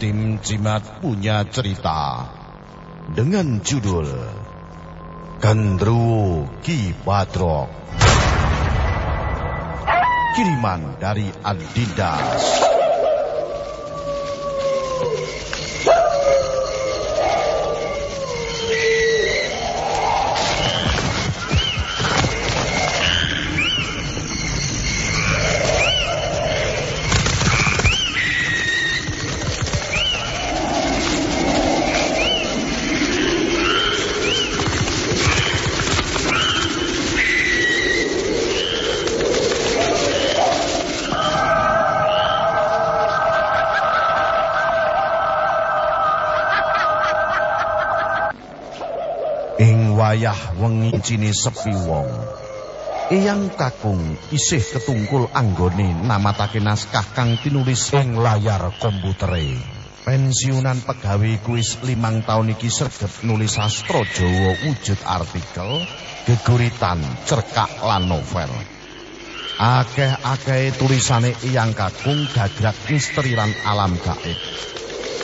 tim Cimat punya cerita dengan judul Gendruwo Ki Badrok. Kiriman dari Adidas. Ing wayah wengi cini sepi wong. Eyang kakung isih ketungkul anggone namatake naskah kang tinulis ing layar komputere. Pensiunan pegawai kuis limang tahun iki sregep nulis sastra Jawa wujud artikel, geguritan, cerkak lan novel. Akeh-akeh tulisane Eyang Kakung gagrak misteri lan alam gaib.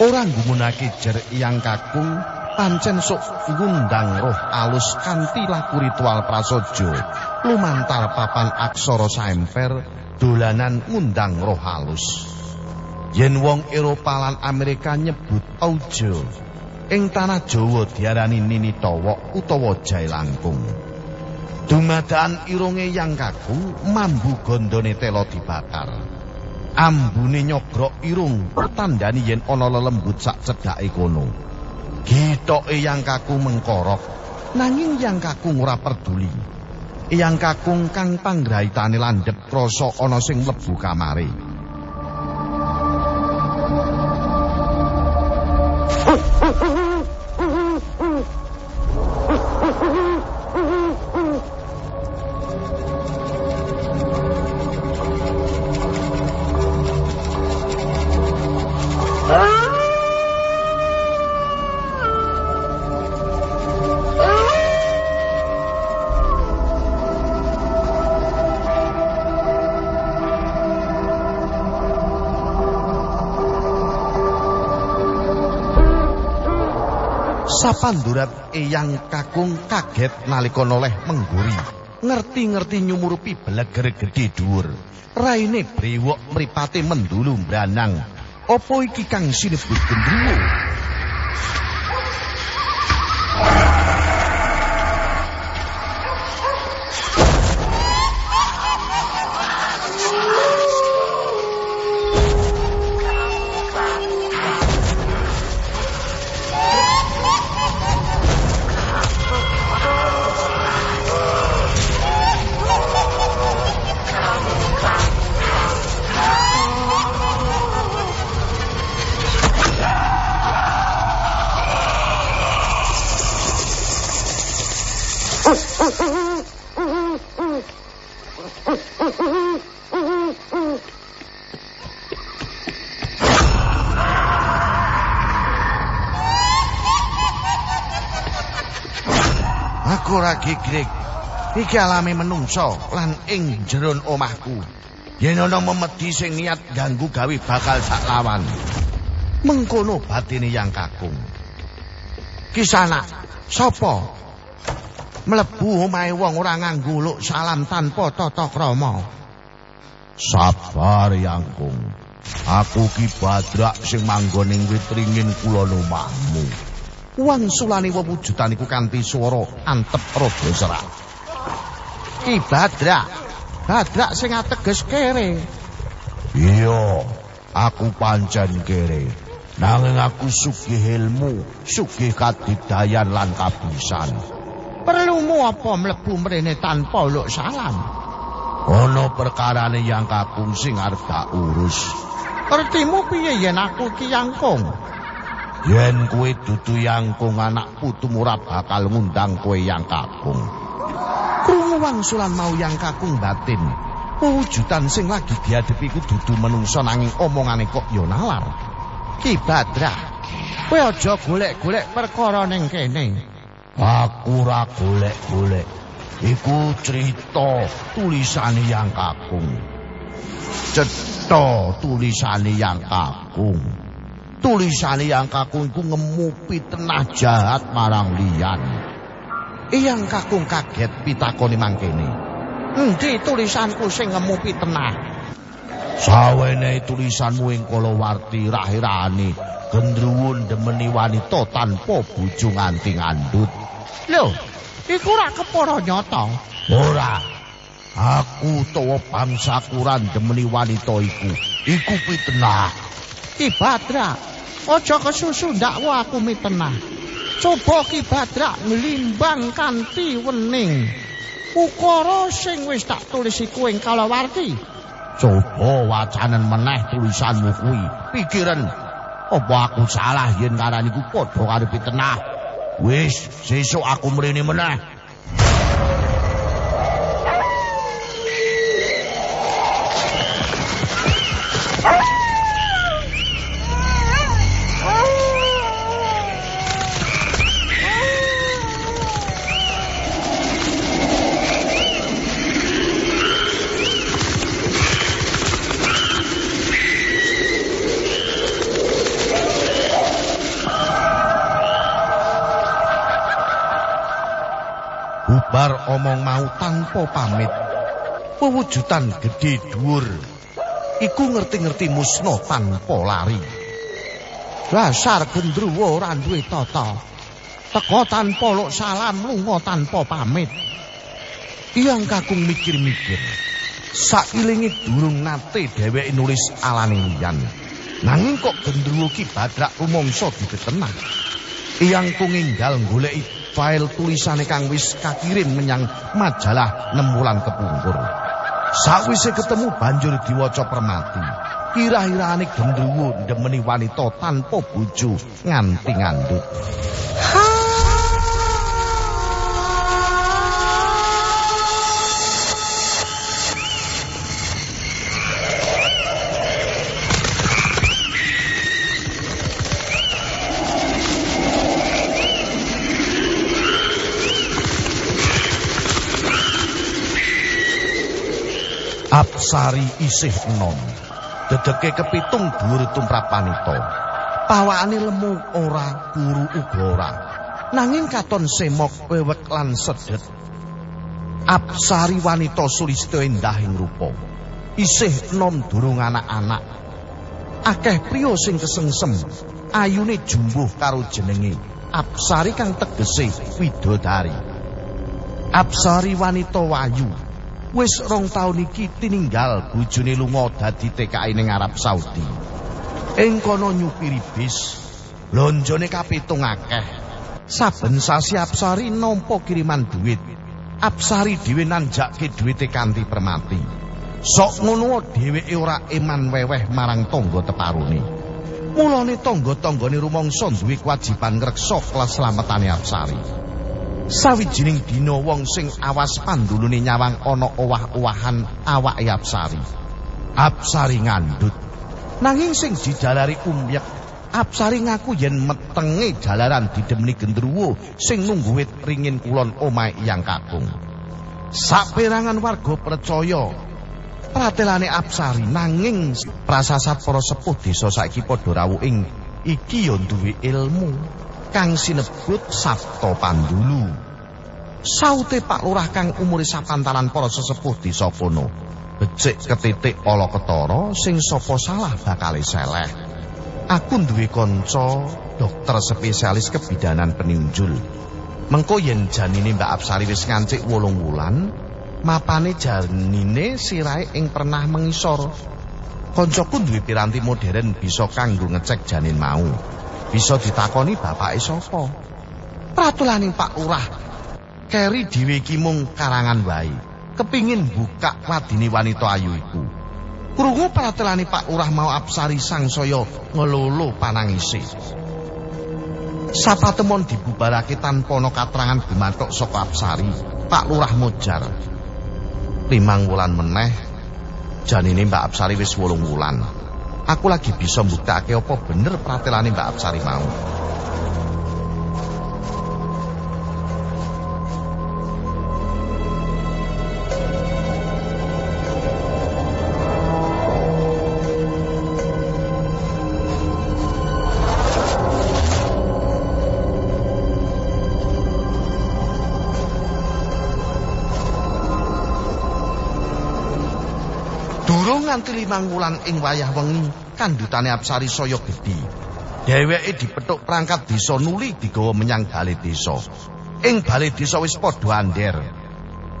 Ora nggumunake jer Eyang Kakung pancen sok ngundang roh alus kanthi laku ritual prasojo lumantar papan aksara saemper dolanan ngundang roh halus yen wong Eropa lan Amerika nyebut aujo ing tanah Jawa diarani nini towok utawa jae langkung. Dumadakan irunge yang kaku mambu gondone telo dibakar. Ambune nyogrok irung tandani yen ana lelembut sak cedhake kono Gitoke yang kakung mengkorok, nanging yang kakung ora peduli. Yang kakung kang panggraitane landhep krasa ana sing mlebu kamare. Sapandurat eyang kakung kaget nalika noleh mengguri. Ngerti-ngerti nyumurupi beleger gedhe dhuwur. Raine brewok mripate mendulu mbranang. Apa iki kang sinebut gendruwo? Gigrik. Iki alami menungso lan ing jeron omahku. Yen ana memedi sing niat ganggu gawe bakal sak lawan. Mengkono batine yang kakung. Kisana, sapa? Mlebu omahe wong ora nganggo luk salam tanpa tata krama. Sabar yangkung. Aku ki badrak sing manggon ing witringin kulon omahmu. Wangsulane wewujudan iku kanthi swara antep rada serak. Ki Badrak. Badrak sing ateges kere. Iya, aku pancen kere. Nanging aku sugih ilmu, sugih kadidayan lan kabisan. Perlumu apa mlebu mrene tanpa luk salam? Ana perkarane yang kakung sing arep tak urus. Pertimu piye yen aku ki yangkung? Yen kuwe dudu yangkung anak putumu ora bakal ngundang kowe yang kakung. Krungu wangsulan mau yang kakung batin. Wujudan sing lagi diadepi ku dudu menungso nanging omongane kok ya nalar. Ki Badra, kowe aja golek-golek perkara ning kene. Aku ora golek-golek. Iku cerita tulisane yang kakung. Cetha tulisane yang kakung. Tulisane yang kakung iku ngemupi tenah jahat marang liyan. Iyang kakung kaget pitakoni mangkene. Endi tulisanku sing ngemupi tenah? Sawene tulisanmu ing kalawarti rahirane gendruwun demeni wanita tanpa bojo nganti ngandut. Lho, iku ora kepara nyata. Ora. Aku tawa bangsa kuran demeni wanita iku. Iku pitenah. Ki Badra, aja kesusu ndakwa aku mitenah. Coba Ki Badra nglimbang kanthi wening. Ukara sing wis tak tulis iku ing kalawarti. Coba wacanen meneh tulisanmu kuwi. Pikiran apa aku salah yen ngarani ku padha karo pitenah. Wis, sesuk aku mrene meneh. Tanpa pamit. Pewujudan gedhe dhuwur iku ngerti-ngerti musna tanpa lari. Dasar gendruwo ora duwe tata. Teko tanpa luk salam, lunga tanpa pamit. Iyang kakung mikir-mikir. Sailinge durung nate dheweke nulis alane liyan. Nanging kok gendruwo ki badrak rumangsa ditetenah. Iyang kunginggal goleki file tulisane kang wis kakirim menyang majalah 6 wulan kepungkur. Sawise ketemu banjur diwaca permati. Kira-kirane gendruwo ndemeni wanita tanpa bojo nganti ngandut. Apsari isih enom. Dedeke kepitung dhuwur tumrap wanita. Pawakane lemu ora, kuru uga ora. Nanging katon semok wewek lan sedet. Apsari wanita sulistya endah ing rupa. Isih enom durung anak-anak. Akeh priya sing kesengsem, ayune jumbuh karo jenenge Apsari kang tegese widodari. Apsari wanita wayu wis rong taun iki tininggal bojone lunga dadi TKI ning Arab Saudi. Ing kono nyupiri bis, lonjone kapitung akeh. Saben sasi Apsari nampa kiriman duit. Apsari dhewe nanjake duwite kanthi permati. Sok ngono dheweke ora eman weweh marang tangga teparune. Mulane tangga-tanggane rumangsa duwe kewajiban ngreksa keselamatan Apsari. Sawijining dina wong sing awas pandulune nyawang ana owah-owahan awake Apsari. Apsari ngandut. Nanging sing dijalari umyek, Apsari ngaku yen metenge jalaran didemeni gendruwo sing nunggu wit ringin kulon omahe Yang Kakung. Saperangan warga percaya pratelane Apsari nanging prasasat para sepuh desa saiki padha rawuh ing iki ya duwe ilmu. Kang sinebut Sabto Pandulu. Saute Pak Lurah kang umure sapantaran para sesepuh desa kono. Becik ketitik ala ketara sing sapa salah bakal seleh. Aku duwe kanca dokter spesialis kebidanan peninjul. Mengko yen janine Mbak Apsari wis ngancik 8 wulan, mapane janine sirahe ing pernah mengisor. Kancaku duwe piranti modern bisa kanggo ngecek janin mau. Bisa ditakoni bapake sapa. Pratulaning Pak Lurah keri dhewe mung karangan wae. Kepingin buka wadine wanita ayu iku. Krungu pratulane Pak Lurah mau Apsari sangsaya ngelolo panangise. Sapatemon dibubarake tanpa ana katrangan gumathuk saka Apsari. Pak Lurah mojar. Limang wulan meneh janine Mbak Apsari wis 8 wulan. Aku lagi bisa mbuktekake apa bener pratelane Mbak Apsari mau. Nganti limang wulan ing wayah wengi kandhutane Apsari saya gedhi. Dheweke dipethuk perangkat desa nuli digawa menyang balai desa. Ing balai desa wis padha ander.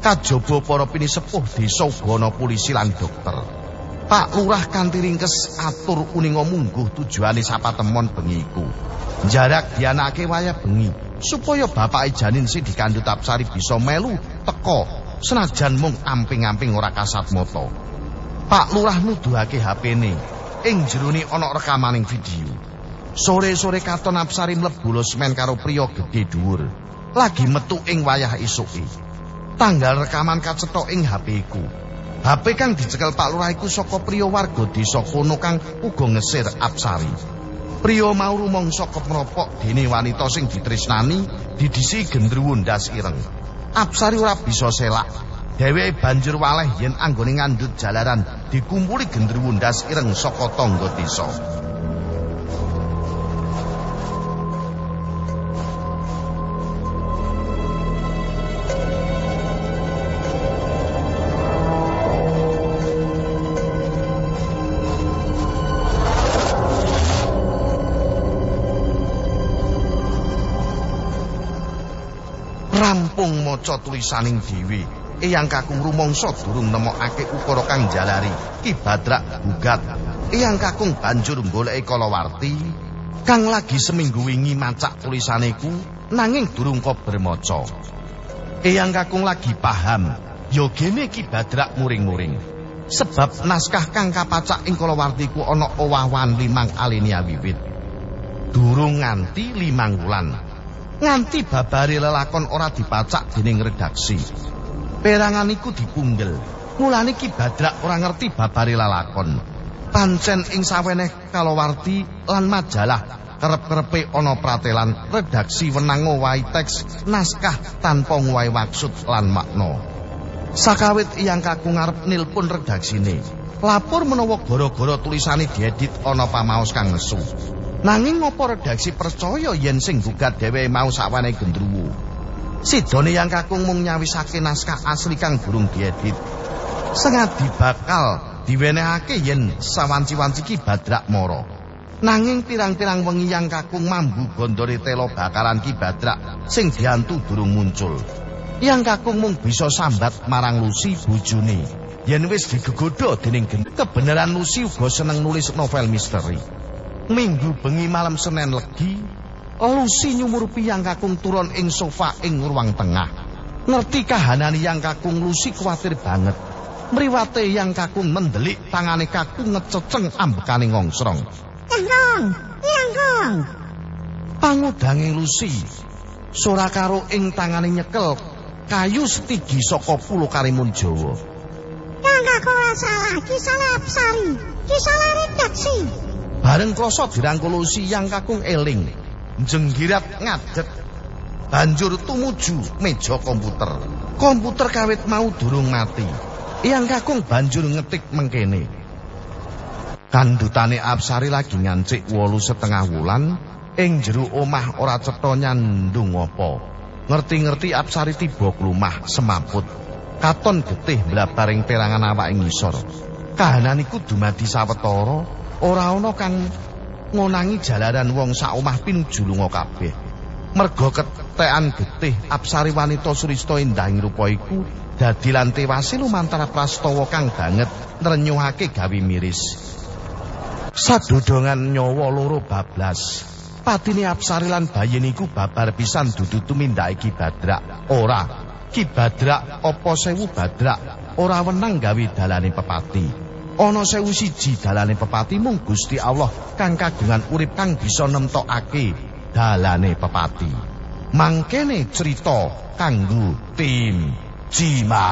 Kajaba para pinisepuh desa uga polisi lan dokter. Pak Lurah kanthi ringkes atur uninga mungguh tujuane sapatemon bengi iku. Jarak dianake wayah bengi supaya bapak janin si dikandut Apsari bisa melu teko senajan mung amping-amping ora kasat moto. Pak Lurah nuduhake HP-ne ing jerone ana rekamaning video. Sore-sore katon Apsari mlebu losmen karo priya gedhe dhuwur. Lagi metu ing wayah esuke. Tanggal rekaman kacetok ing HP-ku. HP kang dicekel Pak Lurah iku saka priya warga desa kono kang uga ngesir Apsari. Priya mau rumangsa kepropok dene wanita sing ditresnani didisi gendruwo ndas ireng. Apsari ora bisa selak. Dheweke banjur waleh yen anggone ngandut jalaran dikumpuli gendruwo ndas ireng saka tangga desa. rampung maca tulisaning dhewe Eyang Kakung rumangsa durung nemokake ukara kang jalari Ki Badrak gugat. Eyang Kakung banjur goleki kalawarti kang lagi seminggu wingi macak tulisaneku nanging durung kok bermaca. Eyang Kakung lagi paham ya gene Ki Badrak muring-muring. Sebab naskah kang kapacak ing kalawartiku ana owah-owahan limang alinea wiwit. Durung nganti limang wulan. Nganti babari lelakon ora dipacak dening redaksi. Perangan iku dipunggel. Mulane Ki Badrak ora ngerti babari lelakon. Pancen ing saweneh kalawarti lan majalah kerep-kerepe ana pratelan redaksi wenang ngowahi teks naskah tanpa ngowahi maksud lan makna. Sakawit iyang kakung ngarep nilpun redaksine. Lapor menawa gara-gara tulisane diedit ana pamaos kang nesu. Nanging ngopo redaksi percaya yen sing gugat dhewe mau sawane gendruwo. Sidone yang kakung mung nyawisake naskah asli kang burung diedit. Sengat dibakal diwenehake yen sawanci-wanci ki badrak moro. Nanging pirang-pirang wengi yang kakung mambu gondore telo bakalan ki badrak sing diantu durung muncul. Yang kakung mung bisa sambat marang Lucy bojone. Yen wis digegodo dening kebenaran Lucy uga seneng nulis novel misteri. Minggu bengi malam Senin legi, Lucy nyumurupi yang kakung turun ing sofa ing ruang tengah. Ngerti kahanani yang kakung Lucy kuatir banget. Mriwate yang kakung mendelik tangane kakung ngececeng ambekane ngongsrong. Yang yang kong. Pangudange Lucy, sora karo ing tangane nyekel kayu setigi saka pulo karimun Jawa. Yang kakung salah, kisalah apsari, kisalah redaksi. Bareng kloso dirangkulusi yang kakung eling. Jenggirat ngadet. Banjur tumuju meja komputer. Komputer kawit mau durung mati. Yang kakung banjur ngetik mengkene. Kandutane Apsari lagi ngancik wolu setengah wulan. Ing jeru omah ora cetha nyandung apa. Ngerti-ngerti Apsari tiba klumah semaput. Katon getih mlabaring perangan awak ing ngisor. Kahanan iku dumadi sawetara ora ana kang ngonangi jalaran wong sak omah pinuju lunga kabeh. Merga ketekan getih Apsari wanita surista endahing rupa iku dadi lan tewase lumantar prastawa kang banget nrenyuhake gawe miris. Sadodongan nyawa loro bablas. Patine Apsari lan bayi niku babar pisan dudu tumindake Ki Badrak. Ora, Ki Badrak apa sewu Badrak ora wenang gawe dalane pepati. Ana sewu siji dalane pepati mung Gusti Allah kang kagungan urip kang bisa nemtokake dalane pepati. Mangkene cerita kanggo tim Cima.